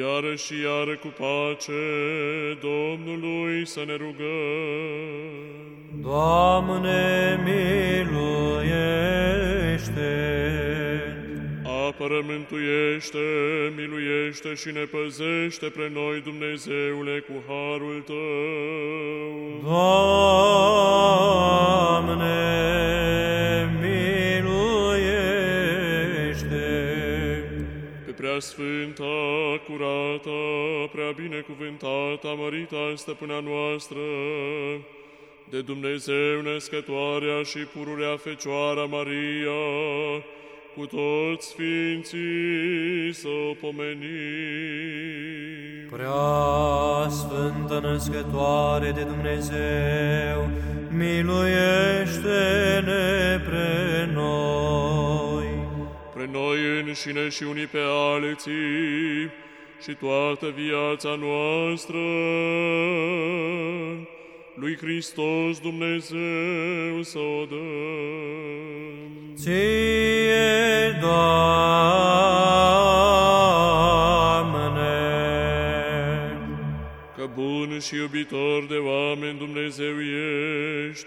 Iară și iară cu pace Domnului să ne rugăm. Doamne, miluiește! Apără, mântuiește, miluiește și ne păzește pre noi, Dumnezeule, cu harul Tău. Doamne, Pe prea sfânta, curată, prea binecuvântată, mărita stăpâna noastră, de Dumnezeu născătoarea și pururea Fecioara Maria, cu toți sfinții să o pomenim. Prea Sfântă Născătoare de Dumnezeu, miluiește-ne înșine și unii pe alții și toată viața noastră, lui Hristos Dumnezeu să o dăm. Ție, Doamne, Că bun și iubitor de oameni Dumnezeu ești,